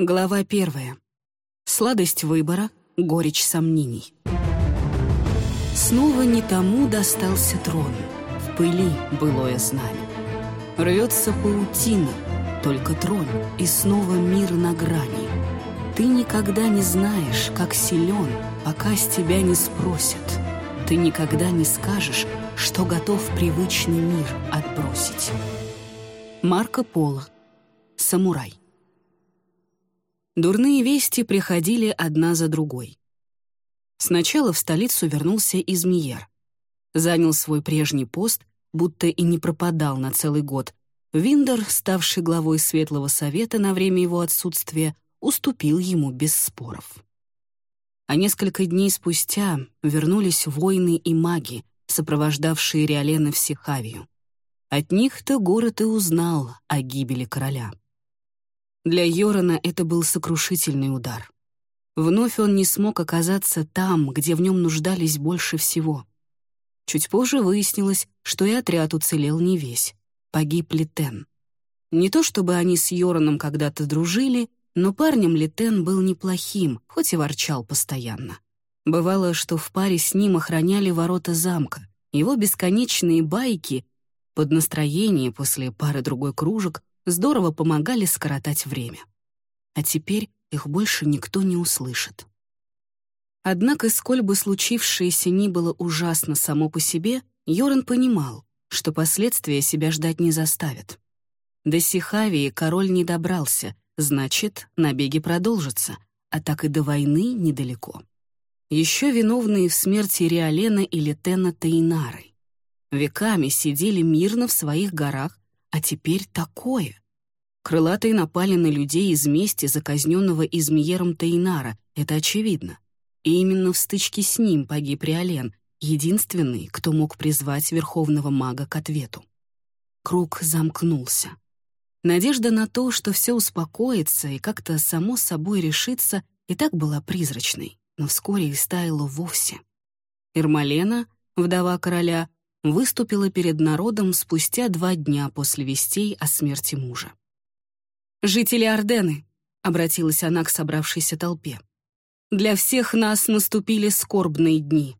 Глава первая. Сладость выбора, горечь сомнений. Снова не тому достался трон, в пыли былое знамя. Рвется паутина, только трон, и снова мир на грани. Ты никогда не знаешь, как силен, пока с тебя не спросят. Ты никогда не скажешь, что готов привычный мир отбросить. Марко Поло. Самурай. Дурные вести приходили одна за другой. Сначала в столицу вернулся Измиер. Занял свой прежний пост, будто и не пропадал на целый год. Виндер, ставший главой Светлого Совета на время его отсутствия, уступил ему без споров. А несколько дней спустя вернулись воины и маги, сопровождавшие Риолена в Сихавию. От них-то город и узнал о гибели короля. Для Йорона это был сокрушительный удар. Вновь он не смог оказаться там, где в нем нуждались больше всего. Чуть позже выяснилось, что и отряд уцелел не весь. Погиб Литен. Не то чтобы они с Йороном когда-то дружили, но парнем Литен был неплохим, хоть и ворчал постоянно. Бывало, что в паре с ним охраняли ворота замка. Его бесконечные байки под настроение после пары-другой кружек здорово помогали скоротать время. А теперь их больше никто не услышит. Однако, сколь бы случившееся ни было ужасно само по себе, Йоран понимал, что последствия себя ждать не заставят. До Сихавии король не добрался, значит, набеги продолжатся, а так и до войны недалеко. Еще виновные в смерти Риолена и Летена Тейнары. Веками сидели мирно в своих горах, а теперь такое. Крылатые напали на людей из мести заказненного Измиером Тейнара, это очевидно. И именно в стычке с ним погиб Риолен, единственный, кто мог призвать Верховного Мага к ответу. Круг замкнулся. Надежда на то, что все успокоится и как-то само собой решится, и так была призрачной, но вскоре и стаяла вовсе. Ирмалена, вдова короля, выступила перед народом спустя два дня после вестей о смерти мужа. «Жители Ордены», — обратилась она к собравшейся толпе, «для всех нас наступили скорбные дни.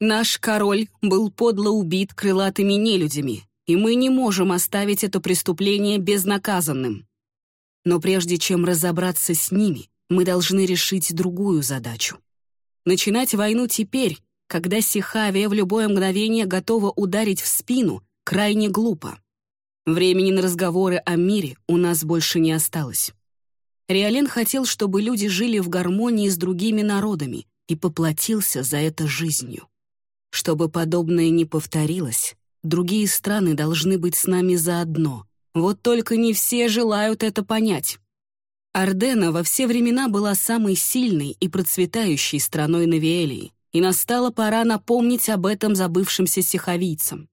Наш король был подло убит крылатыми нелюдями, и мы не можем оставить это преступление безнаказанным. Но прежде чем разобраться с ними, мы должны решить другую задачу. Начинать войну теперь, когда Сихавия в любое мгновение готова ударить в спину, крайне глупо. Времени на разговоры о мире у нас больше не осталось. Риолен хотел, чтобы люди жили в гармонии с другими народами и поплатился за это жизнью. Чтобы подобное не повторилось, другие страны должны быть с нами заодно. Вот только не все желают это понять. Ардена во все времена была самой сильной и процветающей страной Навиэлии, и настала пора напомнить об этом забывшимся сиховийцам.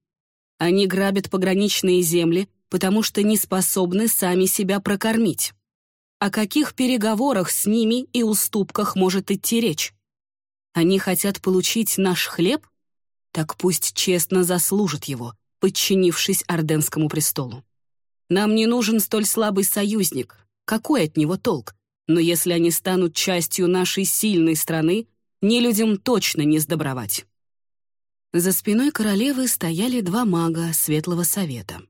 Они грабят пограничные земли, потому что не способны сами себя прокормить. О каких переговорах с ними и уступках может идти речь? Они хотят получить наш хлеб? Так пусть честно заслужат его, подчинившись Орденскому престолу. Нам не нужен столь слабый союзник. Какой от него толк? Но если они станут частью нашей сильной страны, не людям точно не сдобровать. За спиной королевы стояли два мага Светлого Совета.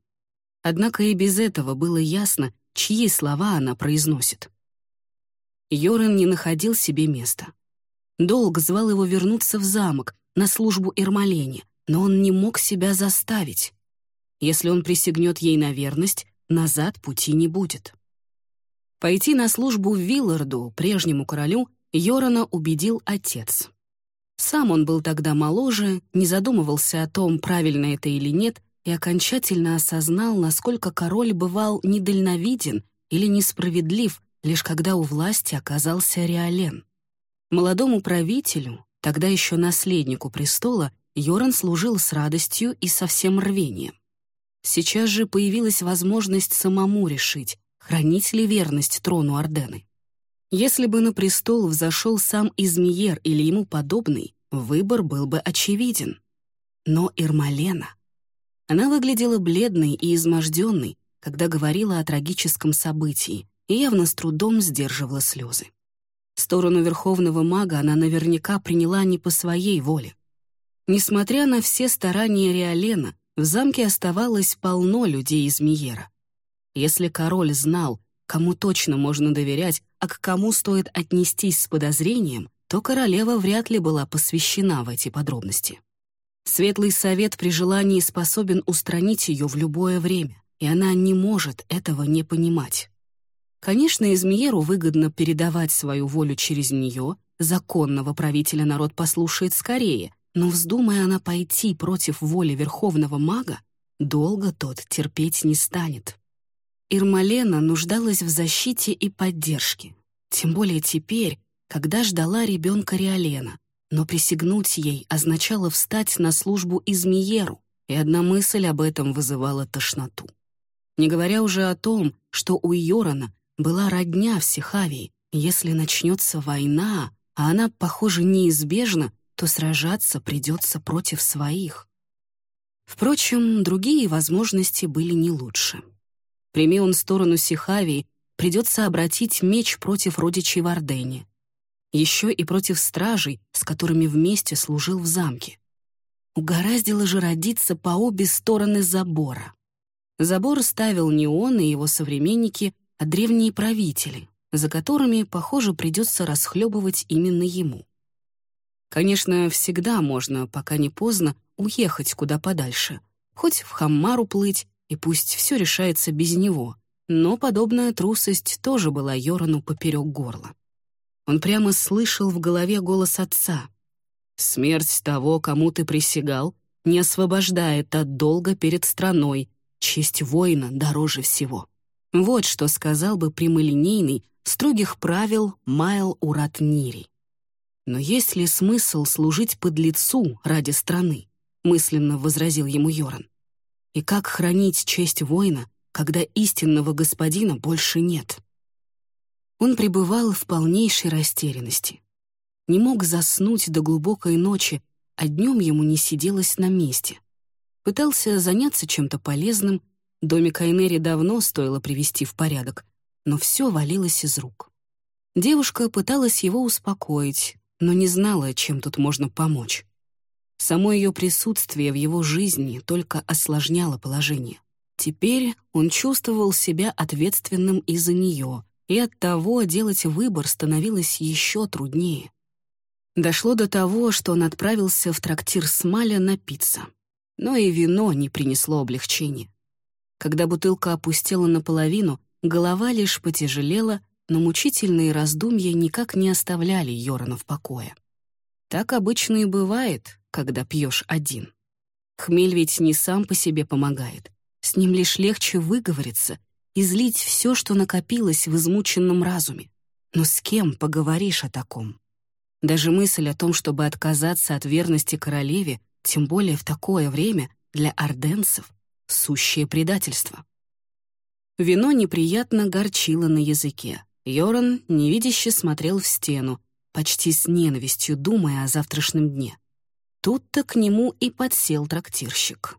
Однако и без этого было ясно, чьи слова она произносит. Йорен не находил себе места. Долг звал его вернуться в замок, на службу Ирмалене, но он не мог себя заставить. Если он присягнет ей на верность, назад пути не будет. Пойти на службу Вилларду, прежнему королю, Йорана убедил отец. Сам он был тогда моложе, не задумывался о том, правильно это или нет, и окончательно осознал, насколько король бывал недальновиден или несправедлив, лишь когда у власти оказался Риолен. Молодому правителю, тогда еще наследнику престола, Йоран служил с радостью и со всем рвением. Сейчас же появилась возможность самому решить, хранить ли верность трону Ордены. Если бы на престол взошел сам Измиер или ему подобный, выбор был бы очевиден. Но Ирмалена... Она выглядела бледной и изможденной, когда говорила о трагическом событии, и явно с трудом сдерживала слезы. Сторону верховного мага она наверняка приняла не по своей воле. Несмотря на все старания Риолена, в замке оставалось полно людей из Миера. Если король знал, кому точно можно доверять, а к кому стоит отнестись с подозрением, то королева вряд ли была посвящена в эти подробности. Светлый совет при желании способен устранить ее в любое время, и она не может этого не понимать. Конечно, Измиеру выгодно передавать свою волю через нее, законного правителя народ послушает скорее, но вздумая она пойти против воли верховного мага, долго тот терпеть не станет. Ирмалена нуждалась в защите и поддержке, тем более теперь, когда ждала ребенка Риолена, но присягнуть ей означало встать на службу Измиеру, и одна мысль об этом вызывала тошноту. Не говоря уже о том, что у Йорона была родня в Сихавии. Если начнется война, а она, похоже, неизбежна, то сражаться придется против своих. Впрочем, другие возможности были не лучше. Прими он сторону Сихавии, придется обратить меч против родичей в. Еще и против стражей, с которыми вместе служил в замке. Угораздило же родиться по обе стороны забора. Забор ставил не он и его современники, а древние правители, за которыми, похоже, придется расхлебывать именно ему. Конечно, всегда можно, пока не поздно, уехать куда подальше, хоть в Хаммару плыть, и пусть все решается без него, но подобная трусость тоже была Йорану поперек горла. Он прямо слышал в голове голос отца. «Смерть того, кому ты присягал, не освобождает от долга перед страной, честь воина дороже всего». Вот что сказал бы прямолинейный, строгих правил Майл Урат Нири. «Но есть ли смысл служить подлецу ради страны?» — мысленно возразил ему Йоран. «И как хранить честь воина, когда истинного господина больше нет?» Он пребывал в полнейшей растерянности. Не мог заснуть до глубокой ночи, а днем ему не сиделось на месте. Пытался заняться чем-то полезным, Домик Айнери давно стоило привести в порядок, но все валилось из рук. Девушка пыталась его успокоить, но не знала, чем тут можно помочь. Само ее присутствие в его жизни только осложняло положение. Теперь он чувствовал себя ответственным из-за нее, и от того делать выбор становилось еще труднее. Дошло до того, что он отправился в трактир Смаля напиться. Но и вино не принесло облегчения. Когда бутылка опустела наполовину, голова лишь потяжелела, но мучительные раздумья никак не оставляли Йорана в покое. Так обычно и бывает, когда пьешь один. Хмель ведь не сам по себе помогает. С ним лишь легче выговориться, излить все, что накопилось в измученном разуме. Но с кем поговоришь о таком? Даже мысль о том, чтобы отказаться от верности королеве, тем более в такое время, для орденцев, сущее предательство. Вино неприятно горчило на языке. Йоран невидяще смотрел в стену, почти с ненавистью думая о завтрашнем дне. Тут-то к нему и подсел трактирщик.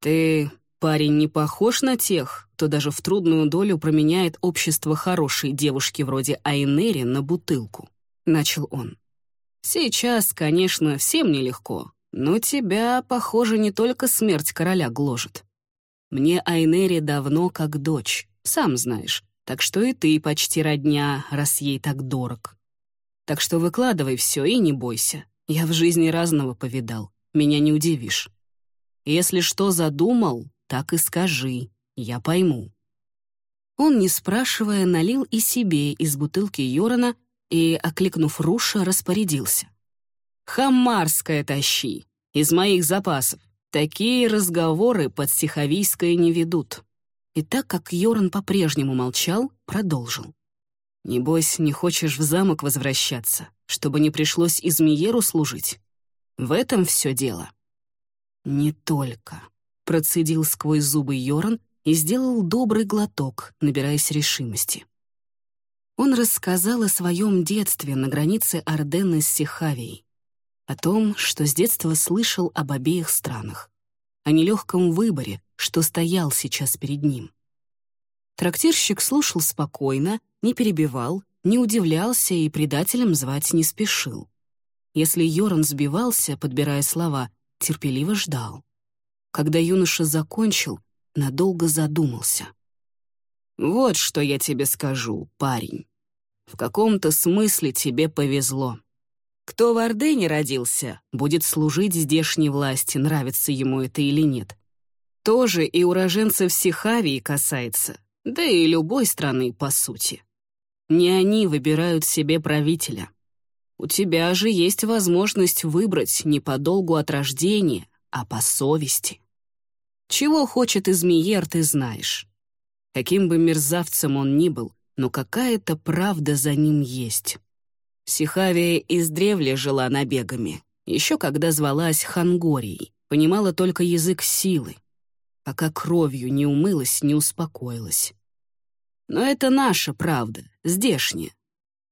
«Ты, парень, не похож на тех, кто даже в трудную долю променяет общество хорошей девушки вроде Айнери на бутылку», — начал он. «Сейчас, конечно, всем нелегко, но тебя, похоже, не только смерть короля гложет. Мне Айнери давно как дочь, сам знаешь, так что и ты почти родня, раз ей так дорог. Так что выкладывай все и не бойся. Я в жизни разного повидал, меня не удивишь. Если что задумал, так и скажи, я пойму». Он, не спрашивая, налил и себе из бутылки Йорона и, окликнув Руша, распорядился. Хамарское тащи. Из моих запасов. Такие разговоры под Сиховийское не ведут. И так как Йоран по-прежнему молчал, продолжил. «Небось, не хочешь в замок возвращаться, чтобы не пришлось Измиеру служить? В этом все дело». «Не только», — процедил сквозь зубы Йоран и сделал добрый глоток, набираясь решимости. Он рассказал о своем детстве на границе Ордены с Сихавией, о том, что с детства слышал об обеих странах, о нелегком выборе, что стоял сейчас перед ним. Трактирщик слушал спокойно, не перебивал, не удивлялся и предателем звать не спешил. Если Йоран сбивался, подбирая слова, терпеливо ждал. Когда юноша закончил, надолго задумался. «Вот что я тебе скажу, парень. В каком-то смысле тебе повезло. Кто в Ордене родился, будет служить здешней власти, нравится ему это или нет. Тоже и уроженцев Сихавии касается, да и любой страны, по сути. Не они выбирают себе правителя. У тебя же есть возможность выбрать не по долгу от рождения, а по совести. Чего хочет Измиер, ты знаешь. Каким бы мерзавцем он ни был, но какая-то правда за ним есть. Сихавия издревле жила набегами, еще когда звалась Хангорией, понимала только язык силы, пока кровью не умылась, не успокоилась. Но это наша правда, здешняя.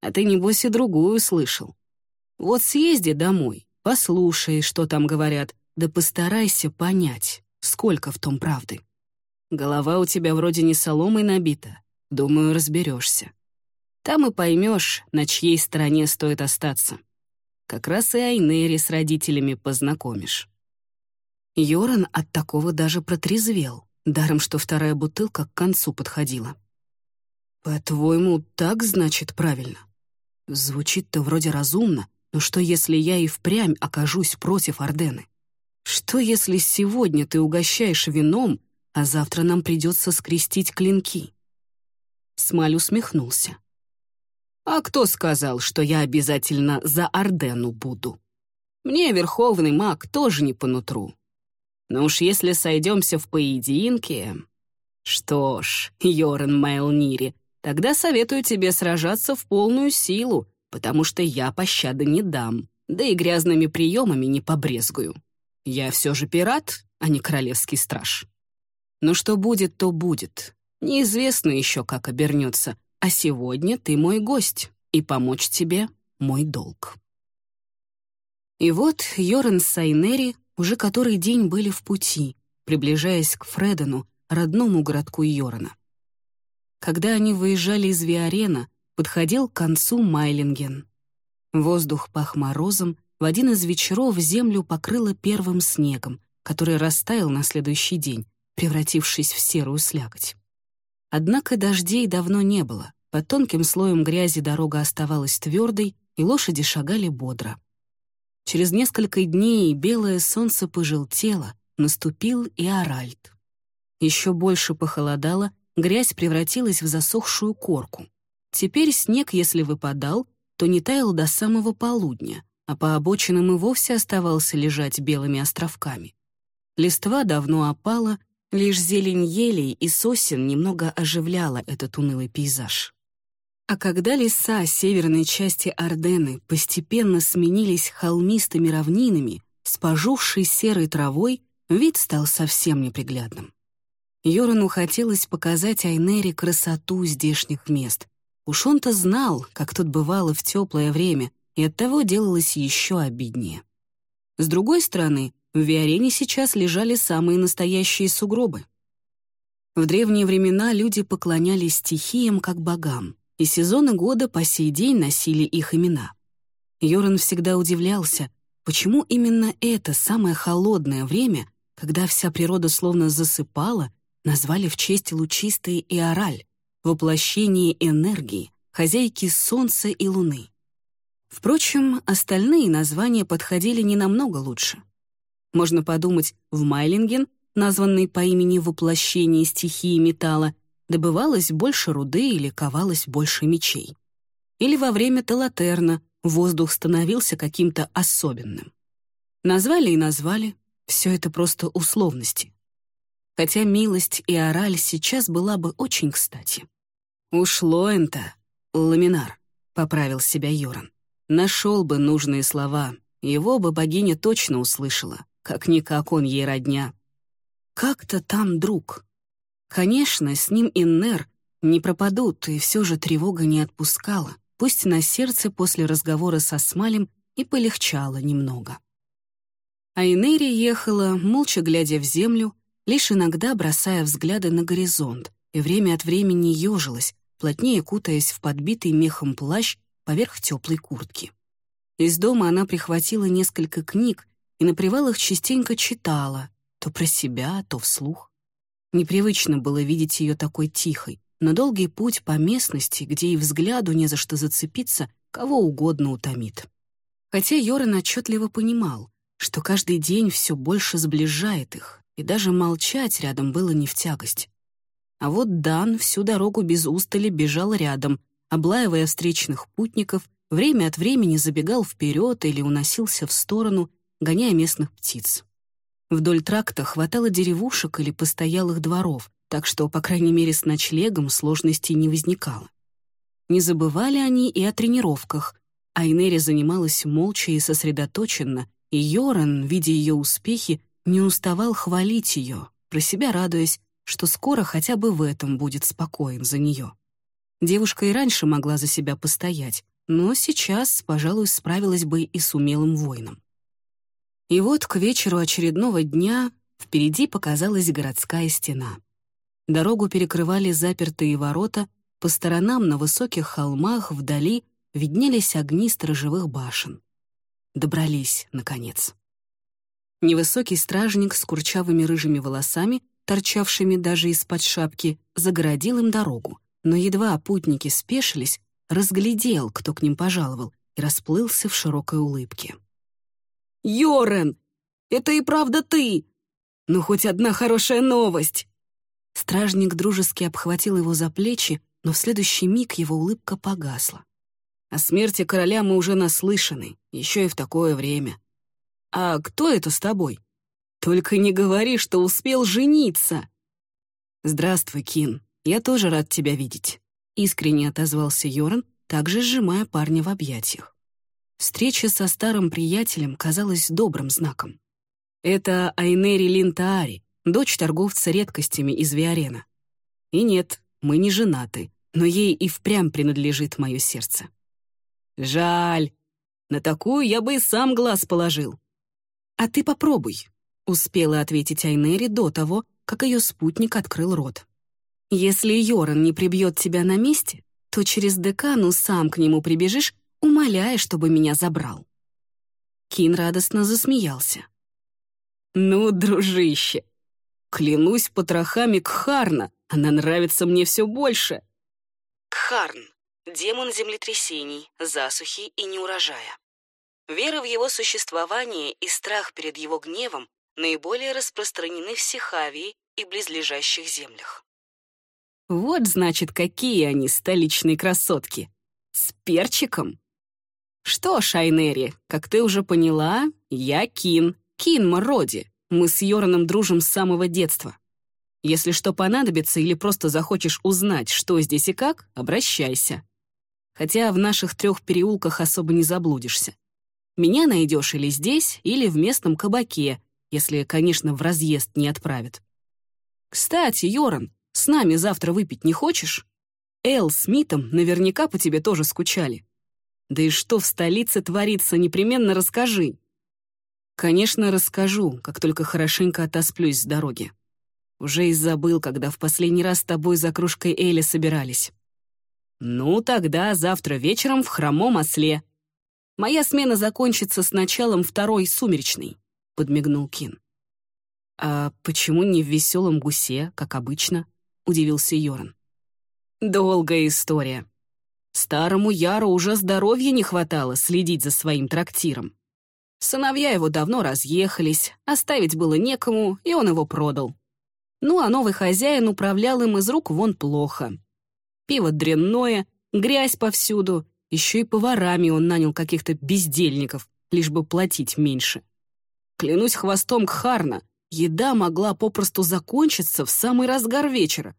А ты, небось, и другую слышал. Вот съезди домой, послушай, что там говорят, да постарайся понять, сколько в том правды. Голова у тебя вроде не соломой набита. Думаю, разберешься. Там и поймешь, на чьей стороне стоит остаться. Как раз и Айнери с родителями познакомишь. Йоран от такого даже протрезвел, даром что вторая бутылка к концу подходила. «По-твоему, так значит правильно?» Звучит-то вроде разумно, но что, если я и впрямь окажусь против Ордены? Что, если сегодня ты угощаешь вином, а завтра нам придется скрестить клинки?» Смаль усмехнулся. «А кто сказал, что я обязательно за Ордену буду? Мне верховный маг тоже не по нутру. Но уж если сойдемся в поединке... Что ж, Йорен Майлнири, тогда советую тебе сражаться в полную силу, потому что я пощады не дам, да и грязными приемами не побрезгую. Я все же пират, а не королевский страж. Но что будет, то будет. Неизвестно еще, как обернется, а сегодня ты мой гость, и помочь тебе — мой долг. И вот Йорен с Сайнери уже который день были в пути, приближаясь к Фредену, родному городку Йорена. Когда они выезжали из Виарена, подходил к концу Майлинген. Воздух пах морозом, в один из вечеров землю покрыло первым снегом, который растаял на следующий день, превратившись в серую слякоть. Однако дождей давно не было, под тонким слоем грязи дорога оставалась твердой, и лошади шагали бодро. Через несколько дней белое солнце пожелтело, наступил и Аральт. Еще больше похолодало, грязь превратилась в засохшую корку. Теперь снег, если выпадал, то не таял до самого полудня, а по обочинам и вовсе оставался лежать белыми островками. Листва давно опала, лишь зелень елей и сосен немного оживляла этот унылый пейзаж. А когда леса северной части Ордены постепенно сменились холмистыми равнинами с пожухшей серой травой, вид стал совсем неприглядным. Йорану хотелось показать Айнере красоту здешних мест. Уж он-то знал, как тут бывало в теплое время, и оттого делалось еще обиднее. С другой стороны, в Виарене сейчас лежали самые настоящие сугробы. В древние времена люди поклонялись стихиям как богам и сезоны года по сей день носили их имена. Йоран всегда удивлялся, почему именно это самое холодное время, когда вся природа словно засыпала, назвали в честь лучистой Иораль, воплощение энергии, хозяйки Солнца и Луны. Впрочем, остальные названия подходили не намного лучше. Можно подумать, в Майлинген, названный по имени воплощение стихии металла, добывалось больше руды или ковалось больше мечей. Или во время Талатерна воздух становился каким-то особенным. Назвали и назвали, все это просто условности. Хотя милость и ораль сейчас была бы очень кстати. «Ушло это, ламинар», — поправил себя Йоран. Нашел бы нужные слова, его бы богиня точно услышала, как-никак он ей родня. «Как-то там друг», Конечно, с ним и Нер не пропадут, и все же тревога не отпускала, пусть на сердце после разговора со Смалем и полегчало немного. А Инери ехала, молча глядя в землю, лишь иногда бросая взгляды на горизонт, и время от времени ежилась, плотнее кутаясь в подбитый мехом плащ поверх теплой куртки. Из дома она прихватила несколько книг и на привалах частенько читала, то про себя, то вслух. Непривычно было видеть ее такой тихой, но долгий путь по местности, где и взгляду не за что зацепиться, кого угодно утомит. Хотя Йоран отчетливо понимал, что каждый день все больше сближает их, и даже молчать рядом было не в тягость. А вот Дан всю дорогу без устали бежал рядом, облаивая встречных путников, время от времени забегал вперед или уносился в сторону, гоняя местных птиц. Вдоль тракта хватало деревушек или постоялых дворов, так что, по крайней мере, с ночлегом сложностей не возникало. Не забывали они и о тренировках, а Инери занималась молча и сосредоточенно, и Йоран, видя ее успехи, не уставал хвалить ее, про себя радуясь, что скоро хотя бы в этом будет спокоен за нее. Девушка и раньше могла за себя постоять, но сейчас, пожалуй, справилась бы и с умелым воином. И вот к вечеру очередного дня впереди показалась городская стена. Дорогу перекрывали запертые ворота, по сторонам на высоких холмах вдали виднелись огни сторожевых башен. Добрались, наконец. Невысокий стражник с курчавыми рыжими волосами, торчавшими даже из-под шапки, загородил им дорогу, но едва путники спешились, разглядел, кто к ним пожаловал, и расплылся в широкой улыбке. «Йорен! Это и правда ты! Ну, хоть одна хорошая новость!» Стражник дружески обхватил его за плечи, но в следующий миг его улыбка погасла. О смерти короля мы уже наслышаны, еще и в такое время. А кто это с тобой? Только не говори, что успел жениться. Здравствуй, Кин. Я тоже рад тебя видеть. Искренне отозвался Йоран, также сжимая парня в объятиях. Встреча со старым приятелем казалась добрым знаком. Это Айнери Линтаари, дочь торговца редкостями из Виарена. И нет, мы не женаты, но ей и впрямь принадлежит мое сердце. Жаль. На такую я бы и сам глаз положил. А ты попробуй, успела ответить Айнери до того, как ее спутник открыл рот. Если Йоран не прибьет тебя на месте, то через декану сам к нему прибежишь, умоляя, чтобы меня забрал. Кин радостно засмеялся. «Ну, дружище, клянусь потрохами Кхарна, она нравится мне все больше». Кхарн демон землетрясений, засухи и неурожая. Вера в его существование и страх перед его гневом наиболее распространены в Сихавии и близлежащих землях. Вот, значит, какие они столичные красотки. С перчиком. Что ж, Айнери, как ты уже поняла, я Кин, Кин Мороди. Мы с Йораном дружим с самого детства. Если что понадобится или просто захочешь узнать, что здесь и как, обращайся хотя в наших трех переулках особо не заблудишься. Меня найдешь или здесь, или в местном кабаке, если, конечно, в разъезд не отправят. Кстати, Йоран, с нами завтра выпить не хочешь? Эл с Митом наверняка по тебе тоже скучали. Да и что в столице творится, непременно расскажи. Конечно, расскажу, как только хорошенько отосплюсь с дороги. Уже и забыл, когда в последний раз с тобой за кружкой Эля собирались. «Ну, тогда завтра вечером в хромом осле. Моя смена закончится с началом второй сумеречной», — подмигнул Кин. «А почему не в веселом гусе, как обычно?» — удивился Йоран. «Долгая история. Старому Яру уже здоровья не хватало следить за своим трактиром. Сыновья его давно разъехались, оставить было некому, и он его продал. Ну, а новый хозяин управлял им из рук вон плохо, пиво дрянное, грязь повсюду. Еще и поварами он нанял каких-то бездельников, лишь бы платить меньше. Клянусь хвостом Кхарна, еда могла попросту закончиться в самый разгар вечера.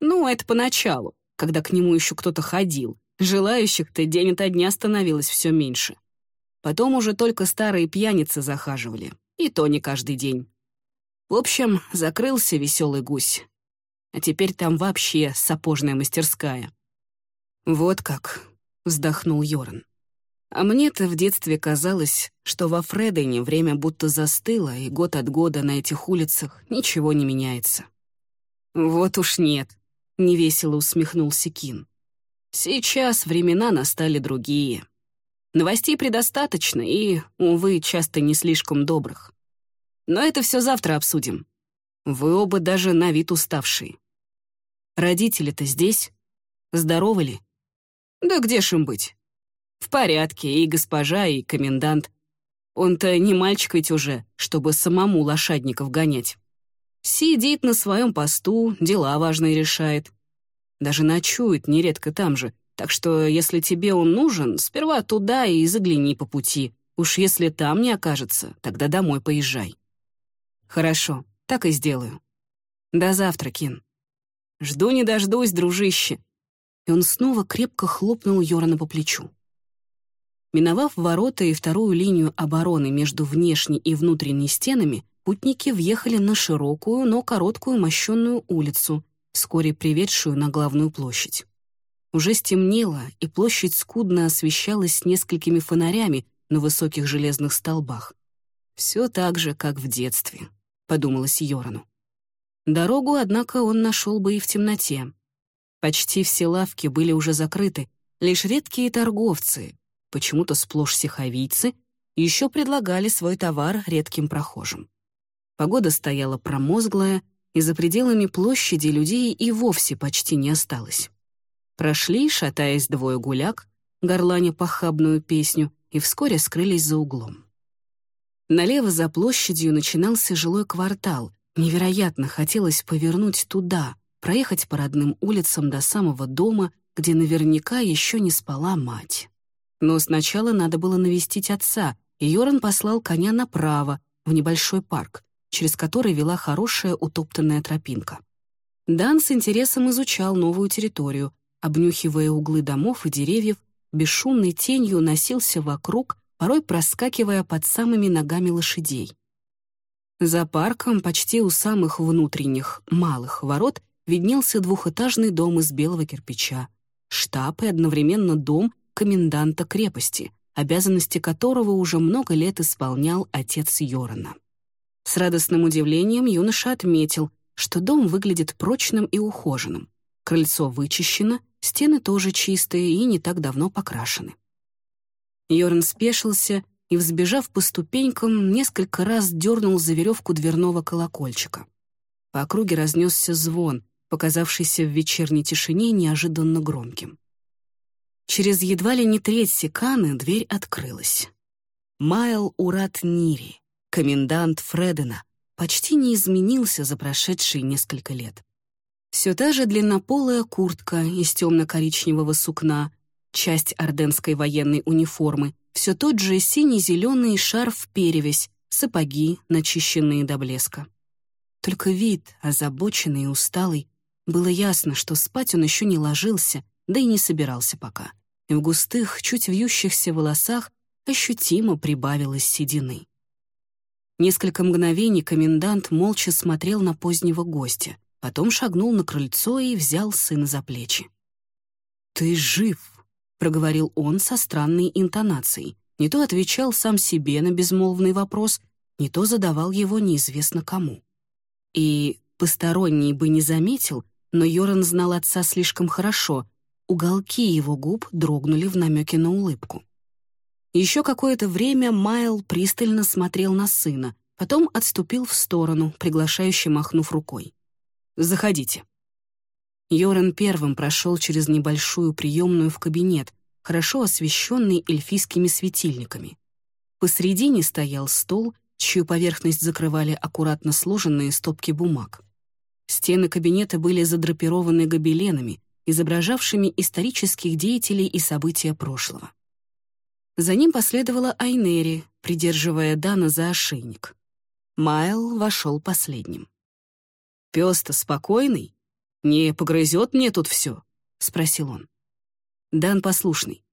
Ну, это поначалу, когда к нему еще кто-то ходил. Желающих-то день ото дня становилось все меньше. Потом уже только старые пьяницы захаживали, и то не каждый день. В общем, закрылся веселый гусь, а теперь там вообще сапожная мастерская». «Вот как», — вздохнул Йоран. «А мне-то в детстве казалось, что во Фредене время будто застыло, и год от года на этих улицах ничего не меняется». «Вот уж нет. невесело усмехнулся Кин. Сейчас времена настали другие. Новостей предостаточно и, увы, часто не слишком добрых. Но это все завтра обсудим. Вы оба даже на вид уставшие. Родители-то здесь? Здоровы ли? Да где ж им быть? В порядке, и госпожа, и комендант. Он-то не мальчик ведь уже, чтобы самому лошадников гонять. Сидит на своем посту, дела важные решает. Даже ночует нередко там же, так что если тебе он нужен, сперва туда и загляни по пути. Уж если там не окажется, тогда домой поезжай. Хорошо, так и сделаю. До завтра, Кин. Жду не дождусь, дружище. И он снова крепко хлопнул Йорана по плечу. Миновав ворота и вторую линию обороны между внешней и внутренней стенами, путники въехали на широкую, но короткую мощенную улицу, вскоре приведшую на главную площадь. Уже стемнело, и площадь скудно освещалась несколькими фонарями на высоких железных столбах. «Все так же, как в детстве», — подумалось Йорану. Дорогу, однако, он нашел бы и в темноте. Почти все лавки были уже закрыты, лишь редкие торговцы, почему-то сплошь сиховийцы, еще предлагали свой товар редким прохожим. Погода стояла промозглая, и за пределами площади людей и вовсе почти не осталось. Прошли, шатаясь двое гуляк, горланя похабную песню, и вскоре скрылись за углом. Налево за площадью начинался жилой квартал. Невероятно хотелось повернуть туда, проехать по родным улицам до самого дома, где наверняка еще не спала мать. Но сначала надо было навестить отца, и Йоран послал коня направо, в небольшой парк, через который вела хорошая утоптанная тропинка. Дан с интересом изучал новую территорию, обнюхивая углы домов и деревьев, бесшумной тенью носился вокруг, порой проскакивая под самыми ногами лошадей. За парком, почти у самых внутренних, малых ворот, виднелся двухэтажный дом из белого кирпича, штаб и одновременно дом коменданта крепости, обязанности которого уже много лет исполнял отец Йорона. С радостным удивлением юноша отметил, что дом выглядит прочным и ухоженным. Крыльцо вычищено, стены тоже чистые и не так давно покрашены. Йорн спешился и, взбежав по ступенькам, несколько раз дернул за веревку дверного колокольчика. По округе разнесся звон, показавшийся в вечерней тишине неожиданно громким. Через едва ли не треть секаны дверь открылась. Майл Урат Нири, комендант Фредена, почти не изменился за прошедшие несколько лет. Все та же длиннополая куртка из темно-коричневого сукна, часть орденской военной униформы, все тот же синий-зеленый шарф-перевязь, сапоги, начищенные до блеска. Только вид, озабоченный и усталый, было ясно, что спать он еще не ложился, да и не собирался пока. В густых, чуть вьющихся волосах ощутимо прибавилось седины. Несколько мгновений комендант молча смотрел на позднего гостя, потом шагнул на крыльцо и взял сына за плечи. «Ты жив», — проговорил он со странной интонацией. Не то отвечал сам себе на безмолвный вопрос, не то задавал его неизвестно кому. И посторонний бы не заметил, но Йоран знал отца слишком хорошо, уголки его губ дрогнули в намеке на улыбку. Еще какое-то время Майл пристально смотрел на сына, потом отступил в сторону, приглашающе махнув рукой. «Заходите». Йоран первым прошел через небольшую приемную в кабинет, хорошо освещенный эльфийскими светильниками. Посредине стоял стол, чью поверхность закрывали аккуратно сложенные стопки бумаг. Стены кабинета были задрапированы гобеленами, изображавшими исторических деятелей и события прошлого. За ним последовала Айнери, придерживая Дана за ошейник. Майл вошел последним. «Пес-то спокойный? Не погрызет мне тут все?» — спросил он. «Дан послушный.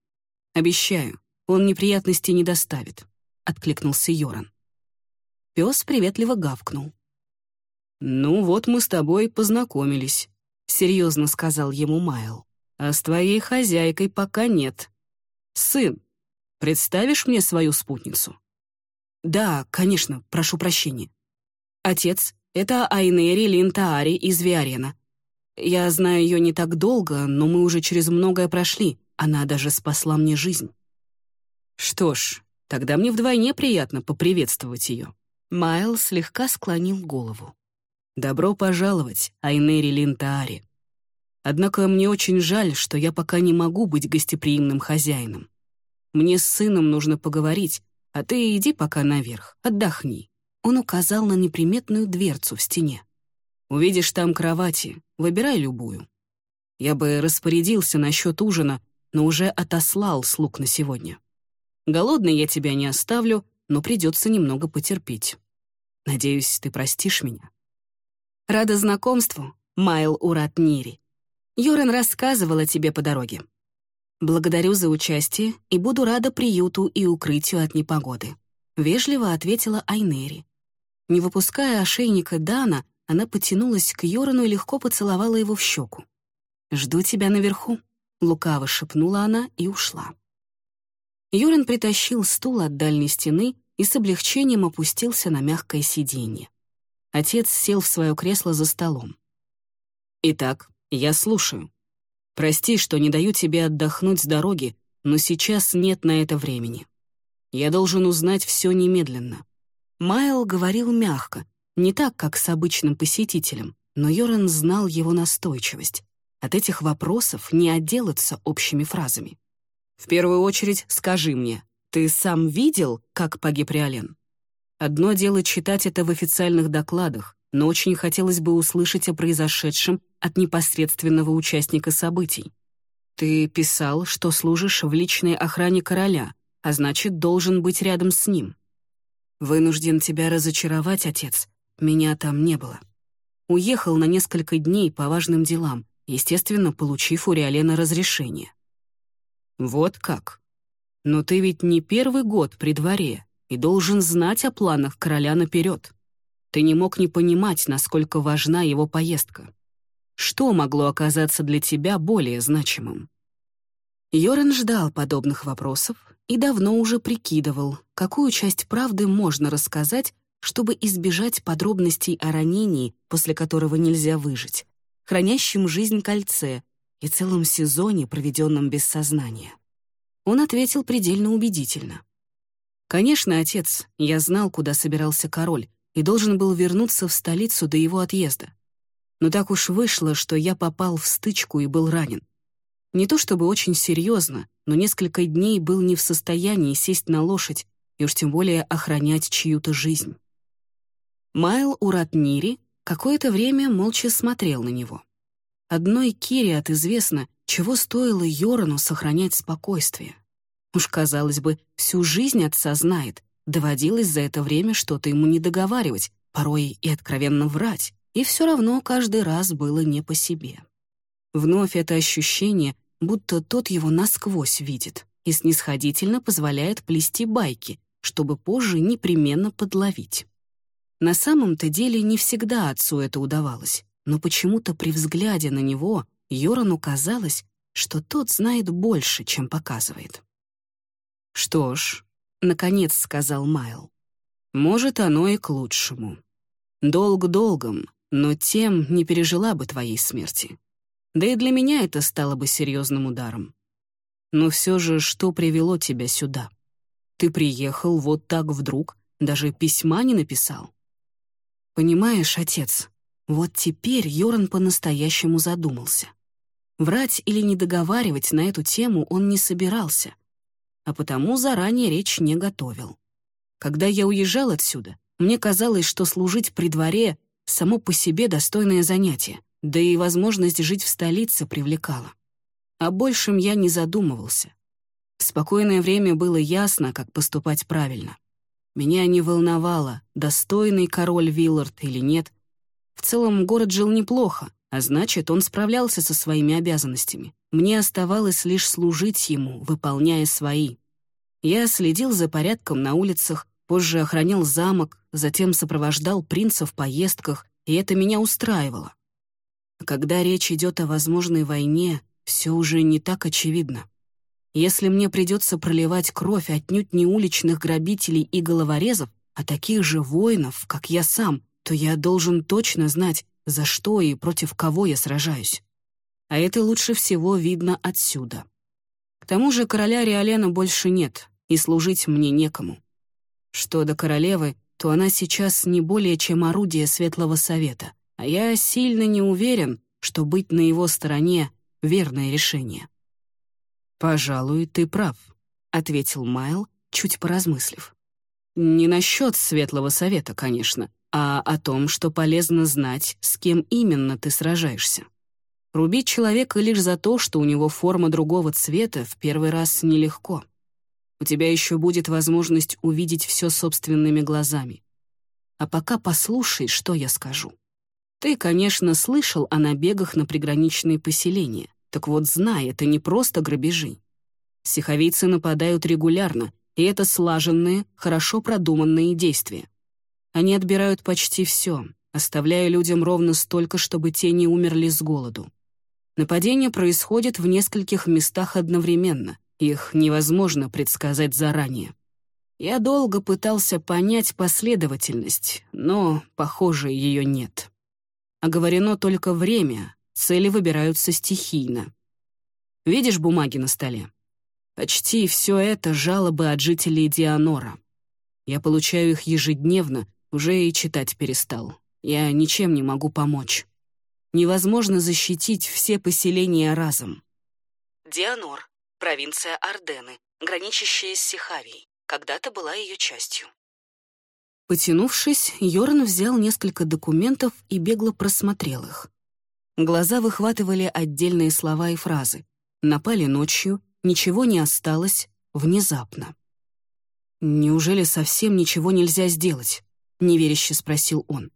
Обещаю, он неприятностей не доставит», — откликнулся Йоран. Пес приветливо гавкнул. «Ну вот мы с тобой познакомились», — серьезно сказал ему Майл. «А с твоей хозяйкой пока нет. Сын, Представишь мне свою спутницу?» «Да, конечно, прошу прощения. Отец, это Айнери Линтаари из Виарена. Я знаю ее не так долго, но мы уже через многое прошли. Она даже спасла мне жизнь». «Что ж, тогда мне вдвойне приятно поприветствовать ее». Майл слегка склонил голову. «Добро пожаловать, Айнери Линтаари. Однако мне очень жаль, что я пока не могу быть гостеприимным хозяином. Мне с сыном нужно поговорить, а ты иди пока наверх, отдохни». Он указал на неприметную дверцу в стене. «Увидишь там кровати, выбирай любую. Я бы распорядился насчет ужина, но уже отослал слуг на сегодня. Голодный я тебя не оставлю, но придется немного потерпеть. Надеюсь, ты простишь меня». «Рада знакомству, Майл Урат Нири. Йорен рассказывала тебе по дороге. «Благодарю за участие и буду рада приюту и укрытию от непогоды», — вежливо ответила Айнери. Не выпуская ошейника Дана, она потянулась к Йорану и легко поцеловала его в щеку. «Жду тебя наверху», — лукаво шепнула она и ушла. Йоран притащил стул от дальней стены и с облегчением опустился на мягкое сиденье. Отец сел в свое кресло за столом. «Итак, я слушаю», Прости, что не даю тебе отдохнуть с дороги, но сейчас нет на это времени. Я должен узнать все немедленно». Майл говорил мягко, не так, как с обычным посетителем, но Йоран знал его настойчивость. От этих вопросов не отделаться общими фразами. «В первую очередь скажи мне, ты сам видел, как погиб Риолен? Одно дело читать это в официальных докладах, но очень хотелось бы услышать о произошедшем от непосредственного участника событий. Ты писал, что служишь в личной охране короля, а значит, должен быть рядом с ним. Вынужден тебя разочаровать, отец. Меня там не было. Уехал на несколько дней по важным делам, естественно, получив у Риолена разрешение. Вот как. Но ты ведь не первый год при дворе и должен знать о планах короля наперед. Ты не мог не понимать, насколько важна его поездка. Что могло оказаться для тебя более значимым? Йорен ждал подобных вопросов и давно уже прикидывал, какую часть правды можно рассказать, чтобы избежать подробностей о ранении, после которого нельзя выжить, хранящем жизнь кольце и целом сезоне, проведенном без сознания. Он ответил предельно убедительно. «Конечно, отец, я знал, куда собирался король, и должен был вернуться в столицу до его отъезда. Но так уж вышло, что я попал в стычку и был ранен. Не то чтобы очень серьезно, но несколько дней был не в состоянии сесть на лошадь и уж тем более охранять чью-то жизнь. Майл Уратнири какое-то время молча смотрел на него. Одной Кириат известно, чего стоило Йорану сохранять спокойствие. Уж, казалось бы, всю жизнь отца знает, Доводилось за это время что-то ему не договаривать, порой и откровенно врать, и все равно каждый раз было не по себе. Вновь это ощущение, будто тот его насквозь видит и снисходительно позволяет плести байки, чтобы позже непременно подловить. На самом-то деле не всегда отцу это удавалось, но почему-то при взгляде на него Йорану казалось, что тот знает больше, чем показывает. Что ж, — наконец сказал Майл. «Может, оно и к лучшему. Долг долгом, но тем не пережила бы твоей смерти. Да и для меня это стало бы серьезным ударом. Но все же, что привело тебя сюда? Ты приехал вот так вдруг, даже письма не написал?» «Понимаешь, отец, вот теперь Йоран по-настоящему задумался. Врать или не договаривать на эту тему он не собирался, а потому заранее речь не готовил. Когда я уезжал отсюда, мне казалось, что служить при дворе — само по себе достойное занятие, да и возможность жить в столице привлекала. О большем я не задумывался. В спокойное время было ясно, как поступать правильно. Меня не волновало, достойный король Виллард или нет. В целом город жил неплохо, а значит, он справлялся со своими обязанностями. Мне оставалось лишь служить ему, выполняя свои. Я следил за порядком на улицах, позже охранял замок, затем сопровождал принца в поездках, и это меня устраивало. Когда речь идет о возможной войне, все уже не так очевидно. Если мне придется проливать кровь отнюдь не уличных грабителей и головорезов, а таких же воинов, как я сам, то я должен точно знать, за что и против кого я сражаюсь. А это лучше всего видно отсюда. К тому же короля Риолена больше нет, и служить мне некому. Что до королевы, то она сейчас не более чем орудие Светлого Совета, а я сильно не уверен, что быть на его стороне — верное решение. «Пожалуй, ты прав», — ответил Майл, чуть поразмыслив. «Не насчет Светлого Совета, конечно, а о том, что полезно знать, с кем именно ты сражаешься. Рубить человека лишь за то, что у него форма другого цвета, в первый раз нелегко. У тебя еще будет возможность увидеть все собственными глазами. А пока послушай, что я скажу. Ты, конечно, слышал о набегах на приграничные поселения. Так вот, знай, это не просто грабежи. Сиховицы нападают регулярно, и это слаженные, хорошо продуманные действия. Они отбирают почти все, оставляя людям ровно столько, чтобы те не умерли с голоду. Нападения происходят в нескольких местах одновременно, их невозможно предсказать заранее. Я долго пытался понять последовательность, но, похоже, ее нет. Оговорено только время, цели выбираются стихийно. Видишь бумаги на столе? Почти все это жалобы от жителей Дианора. Я получаю их ежедневно, уже и читать перестал. Я ничем не могу помочь. Невозможно защитить все поселения разом. Дианор провинция Ардены, граничащая с Сихавией, когда-то была ее частью. Потянувшись, Йорн взял несколько документов и бегло просмотрел их. Глаза выхватывали отдельные слова и фразы. Напали ночью, ничего не осталось, внезапно. «Неужели совсем ничего нельзя сделать?» — неверяще спросил он.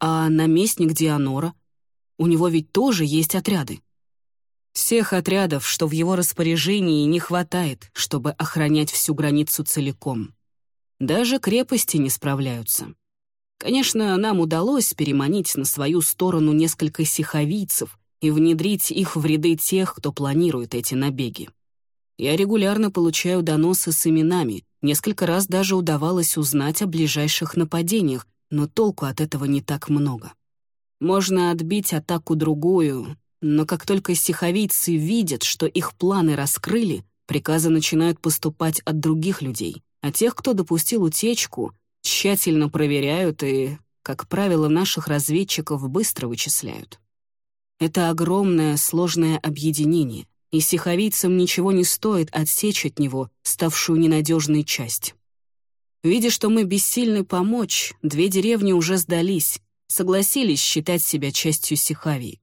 «А наместник Дианора? У него ведь тоже есть отряды». Всех отрядов, что в его распоряжении, не хватает, чтобы охранять всю границу целиком. Даже крепости не справляются. Конечно, нам удалось переманить на свою сторону несколько сиховийцев и внедрить их в ряды тех, кто планирует эти набеги. Я регулярно получаю доносы с именами, несколько раз даже удавалось узнать о ближайших нападениях, но толку от этого не так много. Можно отбить атаку другую, но как только стиховийцы видят, что их планы раскрыли, приказы начинают поступать от других людей, а тех, кто допустил утечку, тщательно проверяют и, как правило, наших разведчиков быстро вычисляют. Это огромное сложное объединение, и сиховийцам ничего не стоит отсечь от него ставшую ненадежной часть. Видя, что мы бессильны помочь, две деревни уже сдались, согласились считать себя частью Сихавии.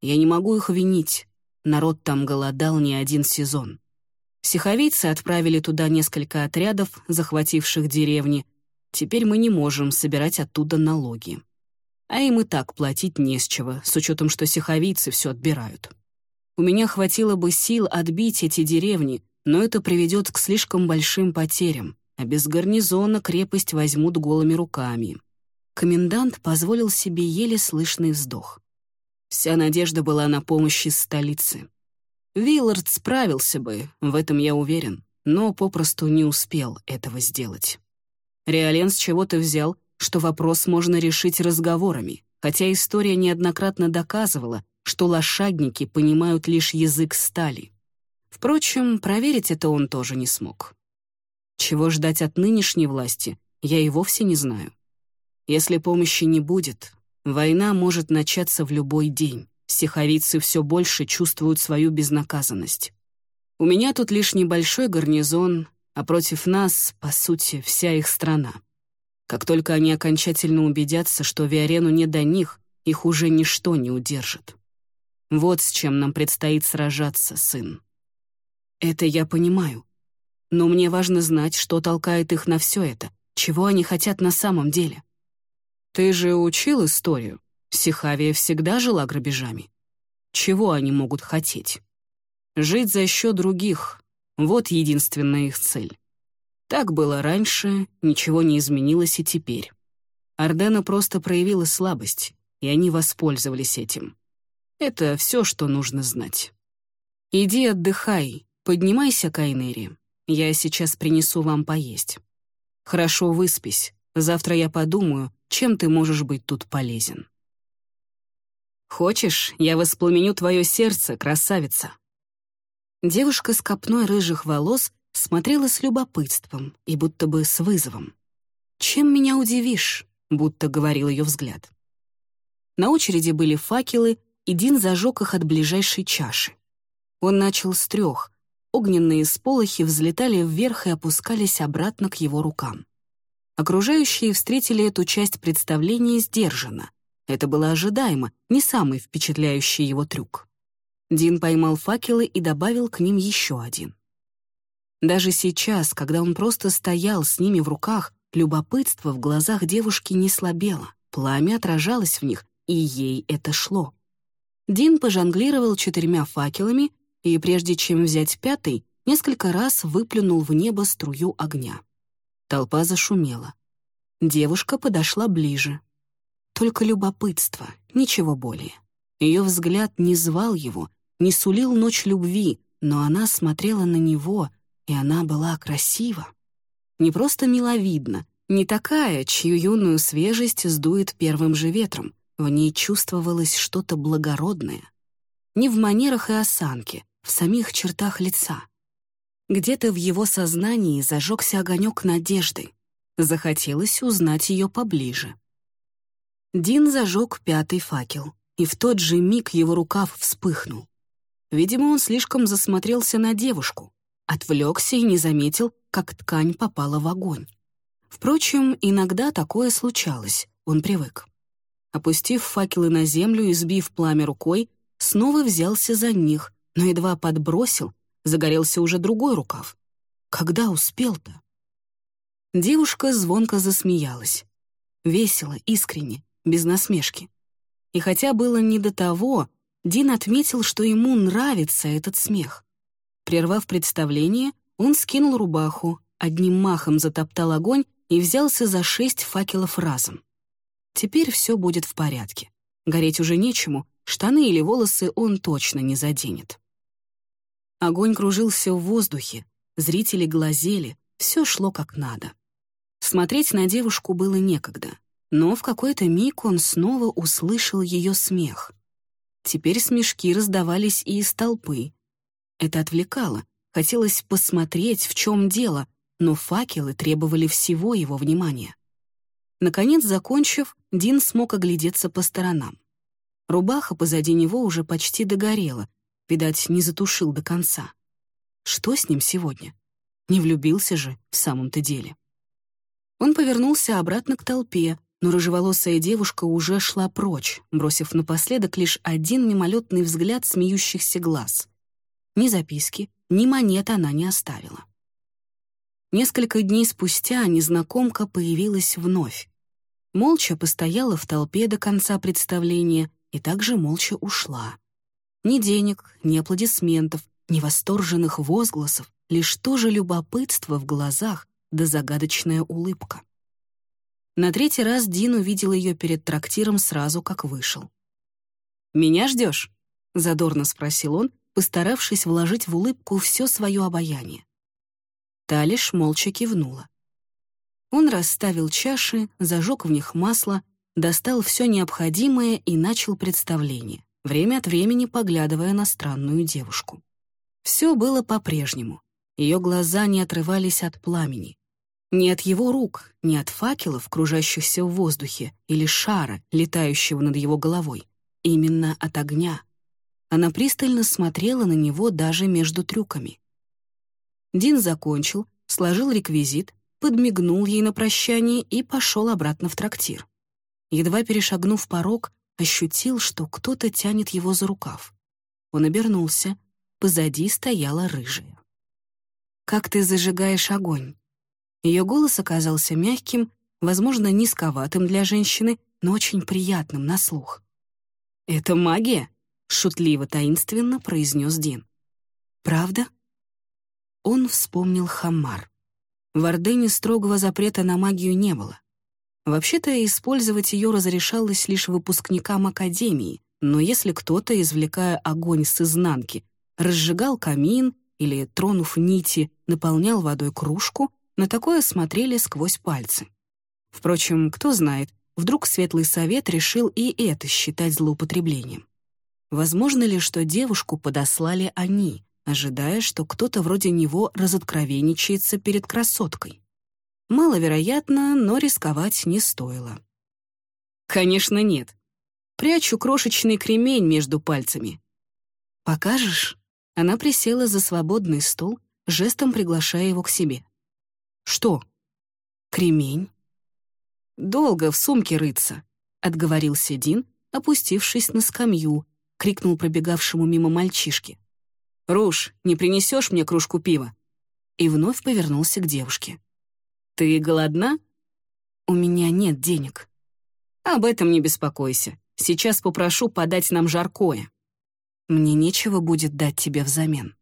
Я не могу их винить. Народ там голодал не один сезон. Сиховийцы отправили туда несколько отрядов, захвативших деревни. Теперь мы не можем собирать оттуда налоги. А им и так платить не с чего, с учетом, что сиховийцы все отбирают. У меня хватило бы сил отбить эти деревни, но это приведет к слишком большим потерям, а без гарнизона крепость возьмут голыми руками. Комендант позволил себе еле слышный вздох. Вся надежда была на помощь из столицы. Виллард справился бы, в этом я уверен, но попросту не успел этого сделать. Реален с чего-то взял, что вопрос можно решить разговорами, хотя история неоднократно доказывала, что лошадники понимают лишь язык стали. Впрочем, проверить это он тоже не смог. Чего ждать от нынешней власти, я и вовсе не знаю. Если помощи не будет, Война может начаться в любой день. Сиховицы все больше чувствуют свою безнаказанность. У меня тут лишь небольшой гарнизон, а против нас, по сути, вся их страна. Как только они окончательно убедятся, что Виарену не до них, их уже ничто не удержит. Вот с чем нам предстоит сражаться, сын. Это я понимаю. Но мне важно знать, что толкает их на все это, чего они хотят на самом деле. Ты же учил историю. Сихавия всегда жила грабежами. Чего они могут хотеть? Жить за счет других — вот единственная их цель. Так было раньше, ничего не изменилось и теперь. Ардена просто проявила слабость, и они воспользовались этим. Это все, что нужно знать. Иди отдыхай, поднимайся к Айнери. Я сейчас принесу вам поесть. Хорошо выспись, завтра я подумаю, чем ты можешь быть тут полезен. «Хочешь, я воспламеню твое сердце, красавица?» Девушка с копной рыжих волос смотрела с любопытством и будто бы с вызовом. «Чем меня удивишь?» — будто говорил ее взгляд. На очереди были факелы, и Дин зажег их от ближайшей чаши. Он начал с трех. Огненные сполохи взлетали вверх и опускались обратно к его рукам. Окружающие встретили эту часть представления сдержанно — это было ожидаемо, не самый впечатляющий его трюк. Дин поймал факелы и добавил к ним еще один. Даже сейчас, когда он просто стоял с ними в руках, любопытство в глазах девушки не слабело, пламя отражалось в них, и ей это шло. Дин пожонглировал четырьмя факелами и, прежде чем взять пятый, несколько раз выплюнул в небо струю огня. Толпа зашумела. Девушка подошла ближе, только любопытство, ничего более. Ее взгляд не звал его, не сулил ночь любви, но она смотрела на него, и она была красива. Не просто миловидна, не такая, чью юную свежесть сдует первым же ветром. В ней чувствовалось что-то благородное. Не в манерах и осанке, в самих чертах лица. Где-то в его сознании зажегся огонек надежды. Захотелось узнать ее поближе. Дин зажег пятый факел, и в тот же миг его рукав вспыхнул. Видимо, он слишком засмотрелся на девушку, отвлекся и не заметил, как ткань попала в огонь. Впрочем, иногда такое случалось, он привык. Опустив факелы на землю и сбив пламя рукой, снова взялся за них, но едва подбросил, загорелся уже другой рукав. Когда успел-то? Девушка звонко засмеялась. Весело, искренне, без насмешки. И хотя было не до того, Дин отметил, что ему нравится этот смех. Прервав представление, он скинул рубаху, одним махом затоптал огонь и взялся за шесть факелов разом. Теперь все будет в порядке. Гореть уже нечему, штаны или волосы он точно не заденет. Огонь кружился в воздухе, зрители глазели, все шло как надо. Смотреть на девушку было некогда но в какой-то миг он снова услышал ее смех. Теперь смешки раздавались и из толпы. Это отвлекало, хотелось посмотреть, в чем дело, но факелы требовали всего его внимания. Наконец, закончив, Дин смог оглядеться по сторонам. Рубаха позади него уже почти догорела, видать, не затушил до конца. Что с ним сегодня? Не влюбился же в самом-то деле. Он повернулся обратно к толпе, но рыжеволосая девушка уже шла прочь, бросив напоследок лишь один мимолетный взгляд смеющихся глаз. Ни записки, ни монет она не оставила. Несколько дней спустя незнакомка появилась вновь. Молча постояла в толпе до конца представления и также молча ушла. Ни денег, ни аплодисментов, ни восторженных возгласов, лишь то же любопытство в глазах да загадочная улыбка. На третий раз Дин увидел ее перед трактиром сразу, как вышел. «Меня ждешь?» — задорно спросил он, постаравшись вложить в улыбку все свое обаяние. Та лишь молча кивнула. Он расставил чаши, зажег в них масло, достал все необходимое и начал представление, время от времени поглядывая на странную девушку. Все было по-прежнему. Ее глаза не отрывались от пламени. Не от его рук, не от факелов, кружащихся в воздухе, или шара, летающего над его головой. Именно от огня. Она пристально смотрела на него даже между трюками. Дин закончил, сложил реквизит, подмигнул ей на прощание и пошел обратно в трактир. Едва перешагнув порог, ощутил, что кто-то тянет его за рукав. Он обернулся. Позади стояла рыжая. «Как ты зажигаешь огонь?» Ее голос оказался мягким, возможно, низковатым для женщины, но очень приятным на слух. «Это магия?» — шутливо-таинственно произнес Дин. «Правда?» Он вспомнил Хамар. В Ордене строгого запрета на магию не было. Вообще-то использовать ее разрешалось лишь выпускникам Академии, но если кто-то, извлекая огонь с изнанки, разжигал камин или, тронув нити, наполнял водой кружку, на такое смотрели сквозь пальцы. Впрочем, кто знает, вдруг Светлый Совет решил и это считать злоупотреблением. Возможно ли, что девушку подослали они, ожидая, что кто-то вроде него разоткровенничается перед красоткой? Маловероятно, но рисковать не стоило. Конечно, нет. Прячу крошечный кремень между пальцами. «Покажешь?» Она присела за свободный стол, жестом приглашая его к себе. «Что?» «Кремень?» «Долго в сумке рыться», — отговорился Дин, опустившись на скамью, крикнул пробегавшему мимо мальчишке. «Руш, не принесешь мне кружку пива?» И вновь повернулся к девушке. «Ты голодна?» «У меня нет денег». «Об этом не беспокойся. Сейчас попрошу подать нам жаркое». «Мне нечего будет дать тебе взамен».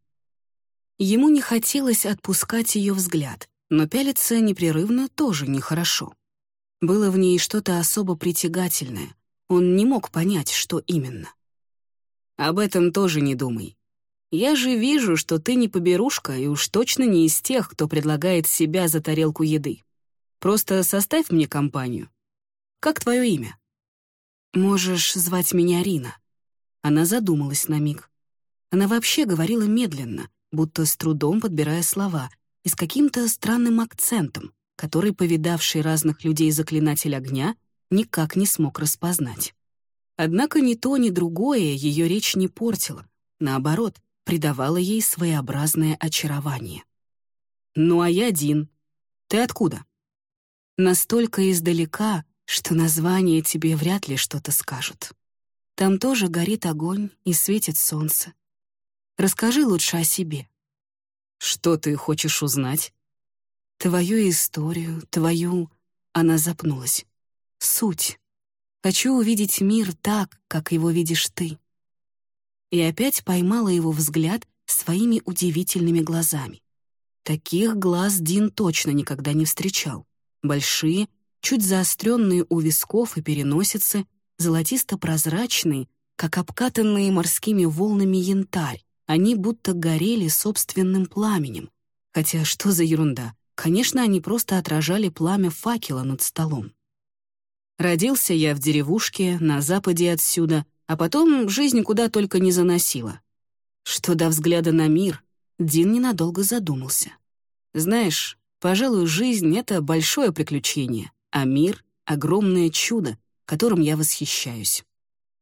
Ему не хотелось отпускать ее взгляд, но пялиться непрерывно тоже нехорошо. Было в ней что-то особо притягательное. Он не мог понять, что именно. «Об этом тоже не думай. Я же вижу, что ты не поберушка и уж точно не из тех, кто предлагает себя за тарелку еды. Просто составь мне компанию. Как твое имя?» «Можешь звать меня Рина». Она задумалась на миг. Она вообще говорила медленно, будто с трудом подбирая слова, и с каким-то странным акцентом, который повидавший разных людей заклинатель огня никак не смог распознать. Однако ни то, ни другое ее речь не портило. Наоборот, придавало ей своеобразное очарование. «Ну а я Дин. Ты откуда?» Настолько издалека, что название тебе вряд ли что-то скажут. Там тоже горит огонь и светит солнце. Расскажи лучше о себе. Что ты хочешь узнать? Твою историю, твою... Она запнулась. Суть. Хочу увидеть мир так, как его видишь ты и опять поймала его взгляд своими удивительными глазами. Таких глаз Дин точно никогда не встречал. Большие, чуть заостренные у висков и переносицы, золотисто-прозрачные, как обкатанные морскими волнами янтарь. Они будто горели собственным пламенем. Хотя что за ерунда? Конечно, они просто отражали пламя факела над столом. Родился я в деревушке на западе отсюда, а потом жизнь куда только не заносила. Что до взгляда на мир, Дин ненадолго задумался. Знаешь, пожалуй, жизнь — это большое приключение, а мир — огромное чудо, которым я восхищаюсь.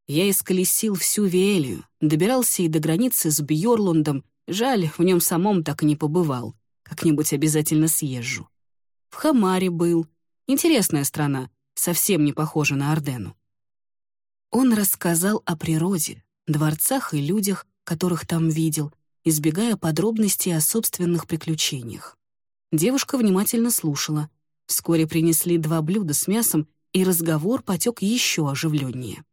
Я исколесил всю Виэлию, добирался и до границы с Бьорлундом, жаль, в нем самом так и не побывал, как-нибудь обязательно съезжу. В Хамаре был. Интересная страна, совсем не похожа на Ордену. Он рассказал о природе, дворцах и людях, которых там видел, избегая подробностей о собственных приключениях. Девушка внимательно слушала. Вскоре принесли два блюда с мясом, и разговор потек еще оживленнее.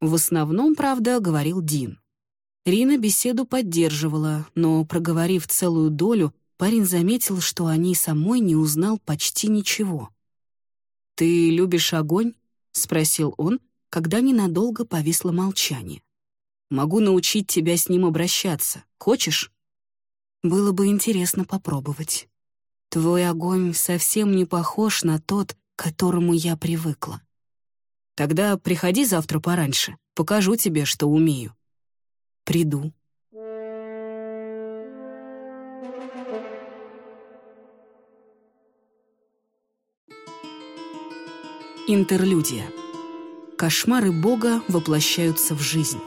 В основном, правда, говорил Дин. Рина беседу поддерживала, но, проговорив целую долю, парень заметил, что о ней самой не узнал почти ничего. «Ты любишь огонь?» — спросил он, когда ненадолго повисло молчание. «Могу научить тебя с ним обращаться. Хочешь?» «Было бы интересно попробовать. Твой огонь совсем не похож на тот, к которому я привыкла. Тогда приходи завтра пораньше, покажу тебе, что умею». «Приду», Интерлюдия. Кошмары Бога воплощаются в жизнь.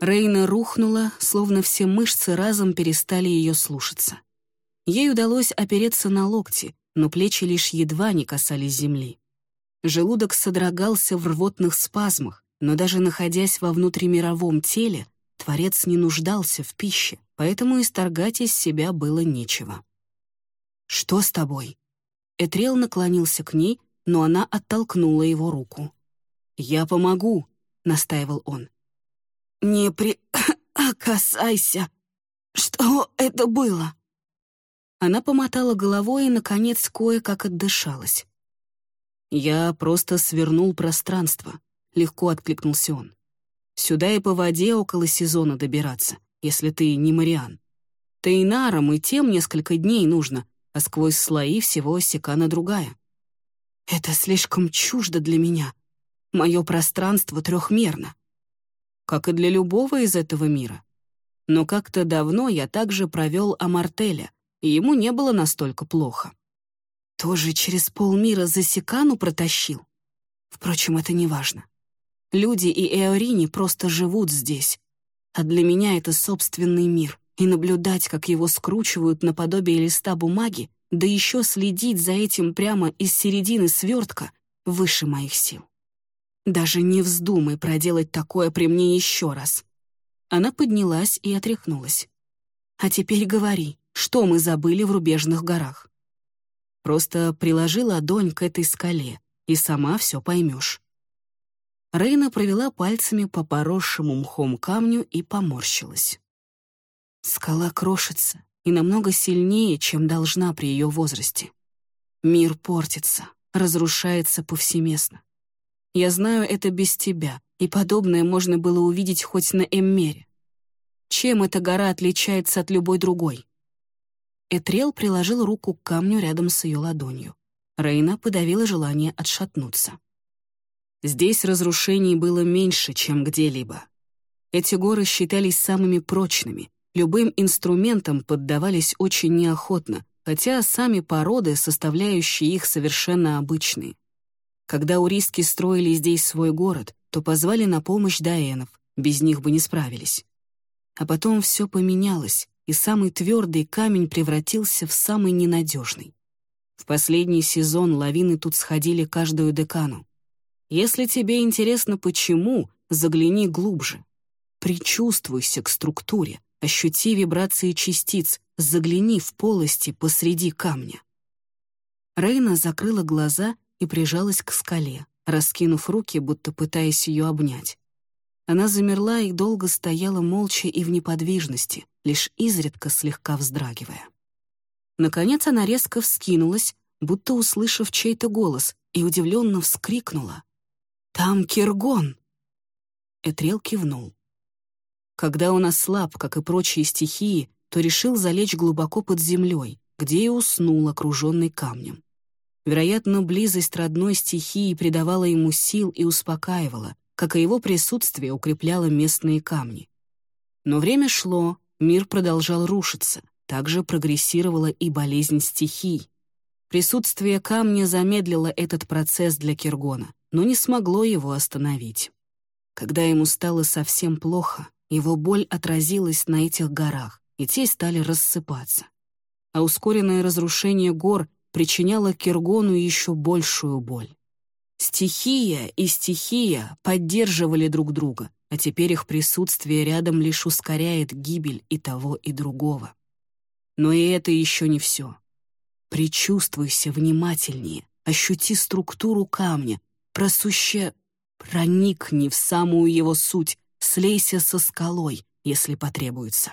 Рейна рухнула, словно все мышцы разом перестали ее слушаться. Ей удалось опереться на локти, но плечи лишь едва не касались земли. Желудок содрогался в рвотных спазмах, но даже находясь во внутримировом теле, Творец не нуждался в пище, поэтому исторгать из себя было нечего. «Что с тобой?» Этрел наклонился к ней, но она оттолкнула его руку. «Я помогу», — настаивал он. «Не прикасайся! Что это было?» Она помотала головой и, наконец, кое-как отдышалась. «Я просто свернул пространство», — легко откликнулся он. «Сюда и по воде около сезона добираться, если ты не Мариан. Тейнарам и тем несколько дней нужно, а сквозь слои всего секана другая. Это слишком чуждо для меня. Мое пространство трехмерно. Как и для любого из этого мира. Но как-то давно я также провел Амартеля, и ему не было настолько плохо. Тоже через полмира за Секану протащил? Впрочем, это не важно. Люди и Эорини просто живут здесь. А для меня это собственный мир, и наблюдать, как его скручивают наподобие листа бумаги, да еще следить за этим прямо из середины свертка, выше моих сил. Даже не вздумай проделать такое при мне еще раз. Она поднялась и отряхнулась. А теперь говори, что мы забыли в рубежных горах? Просто приложи ладонь к этой скале, и сама все поймешь. Рейна провела пальцами по поросшему мхом камню и поморщилась. Скала крошится, и намного сильнее, чем должна при ее возрасте. Мир портится, разрушается повсеместно. Я знаю это без тебя, и подобное можно было увидеть хоть на Эммере. Чем эта гора отличается от любой другой? Этрел приложил руку к камню рядом с ее ладонью. Рейна подавила желание отшатнуться. Здесь разрушений было меньше, чем где-либо. Эти горы считались самыми прочными, любым инструментам поддавались очень неохотно, хотя сами породы, составляющие их, совершенно обычные. Когда уриски строили здесь свой город, то позвали на помощь даэнов, без них бы не справились. А потом все поменялось, и самый твердый камень превратился в самый ненадежный. В последний сезон лавины тут сходили каждую декану. Если тебе интересно почему, загляни глубже. Причувствуйся к структуре, Ощути вибрации частиц, загляни в полости посреди камня. Рейна закрыла глаза и прижалась к скале, раскинув руки, будто пытаясь ее обнять. Она замерла и долго стояла молча и в неподвижности, лишь изредка слегка вздрагивая. Наконец она резко вскинулась, будто услышав чей-то голос, и удивленно вскрикнула. «Там Киргон!» Этрел кивнул. Когда он ослаб, как и прочие стихии, то решил залечь глубоко под землей, где и уснул, окруженный камнем. Вероятно, близость родной стихии придавала ему сил и успокаивала, как и его присутствие укрепляло местные камни. Но время шло, мир продолжал рушиться, также прогрессировала и болезнь стихий. Присутствие камня замедлило этот процесс для Киргона, но не смогло его остановить. Когда ему стало совсем плохо, его боль отразилась на этих горах, и те стали рассыпаться. А ускоренное разрушение гор причиняло Киргону еще большую боль. Стихия и стихия поддерживали друг друга, а теперь их присутствие рядом лишь ускоряет гибель и того, и другого. Но и это еще не все. Причувствуйся внимательнее, ощути структуру камня, просуще... Проникни в самую его суть, Слейся со скалой, если потребуется.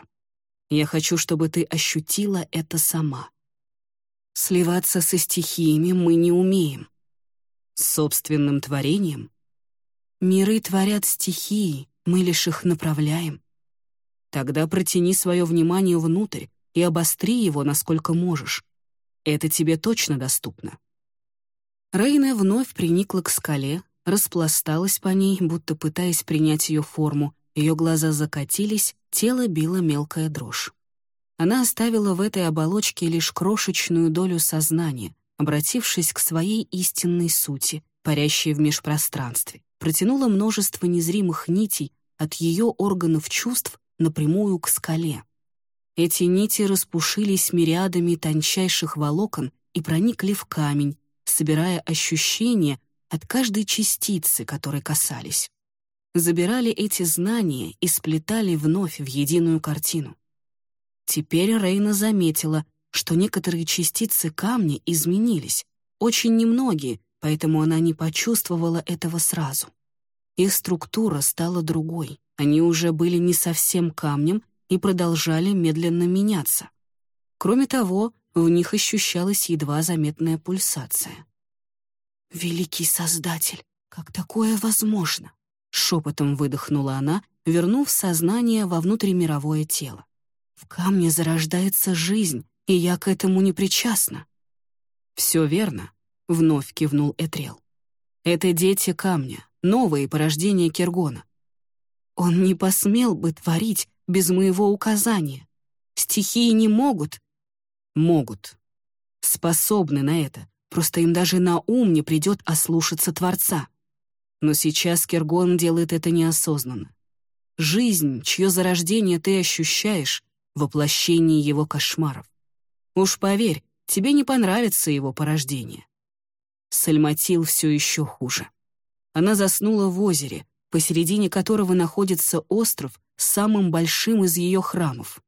Я хочу, чтобы ты ощутила это сама. Сливаться со стихиями мы не умеем. С собственным творением? Миры творят стихии, мы лишь их направляем. Тогда протяни свое внимание внутрь и обостри его, насколько можешь. Это тебе точно доступно. Рейна вновь приникла к скале, распласталась по ней, будто пытаясь принять ее форму, ее глаза закатились, тело било мелкая дрожь. Она оставила в этой оболочке лишь крошечную долю сознания, обратившись к своей истинной сути, парящей в межпространстве, протянула множество незримых нитей от ее органов чувств напрямую к скале. Эти нити распушились мириадами тончайших волокон и проникли в камень, собирая ощущения, от каждой частицы, которой касались. Забирали эти знания и сплетали вновь в единую картину. Теперь Рейна заметила, что некоторые частицы камня изменились, очень немногие, поэтому она не почувствовала этого сразу. Их структура стала другой, они уже были не совсем камнем и продолжали медленно меняться. Кроме того, в них ощущалась едва заметная пульсация. «Великий Создатель, как такое возможно?» — шепотом выдохнула она, вернув сознание во внутримировое тело. «В камне зарождается жизнь, и я к этому не причастна». «Все верно. вновь кивнул Этрел. Это дети камня, новые порождения Киргона. Он не посмел бы творить без моего указания. Стихии не могут. Могут. Способны на это, просто им даже на ум не придет ослушаться Творца. Но сейчас Киргон делает это неосознанно. Жизнь, чье зарождение ты ощущаешь, воплощение его кошмаров. Уж поверь, тебе не понравится его порождение. Сальматил все еще хуже. Она заснула в озере, посередине которого находится остров с самым большим из ее храмов.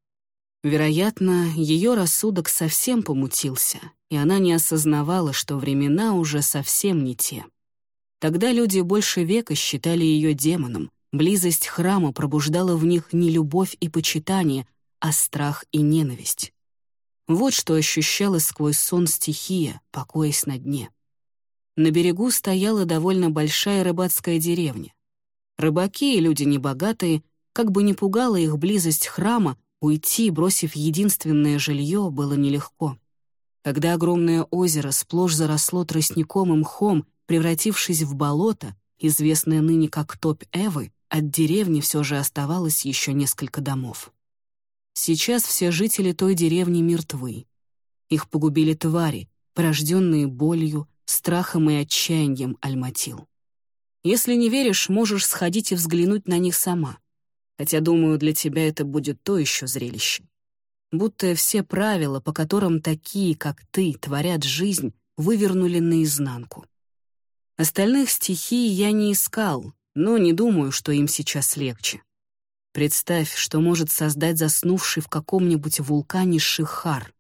Вероятно, ее рассудок совсем помутился, и она не осознавала, что времена уже совсем не те. Тогда люди больше века считали ее демоном, близость храма пробуждала в них не любовь и почитание, а страх и ненависть. Вот что ощущала сквозь сон стихия, покоясь на дне. На берегу стояла довольно большая рыбацкая деревня. Рыбаки и люди небогатые, как бы не пугала их близость храма, уйти, бросив единственное жилье, было нелегко. Когда огромное озеро сплошь заросло тростником и мхом, превратившись в болото, известное ныне как топь Эвы, от деревни все же оставалось еще несколько домов. Сейчас все жители той деревни мертвы. Их погубили твари, порожденные болью, страхом и отчаянием Альматил. Если не веришь, можешь сходить и взглянуть на них сама. Хотя, думаю, для тебя это будет то еще зрелище. Будто все правила, по которым такие, как ты, творят жизнь, вывернули наизнанку. Остальных стихий я не искал, но не думаю, что им сейчас легче. Представь, что может создать заснувший в каком-нибудь вулкане Шихар.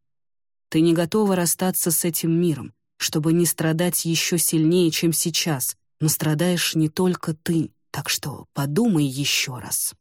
Ты не готова расстаться с этим миром, чтобы не страдать еще сильнее, чем сейчас, но страдаешь не только ты, так что подумай еще раз.